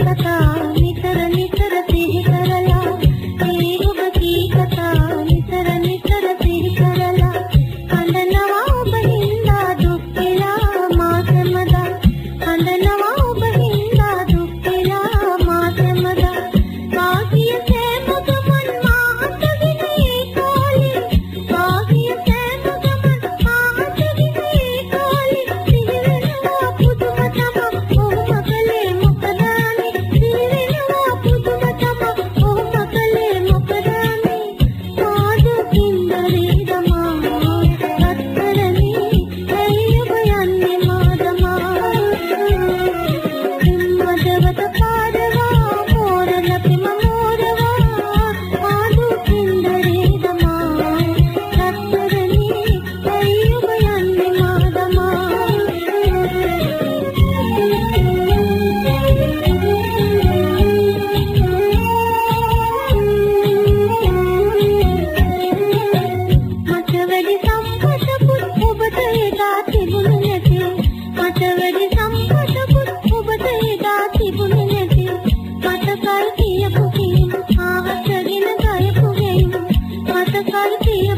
कथा भारतीय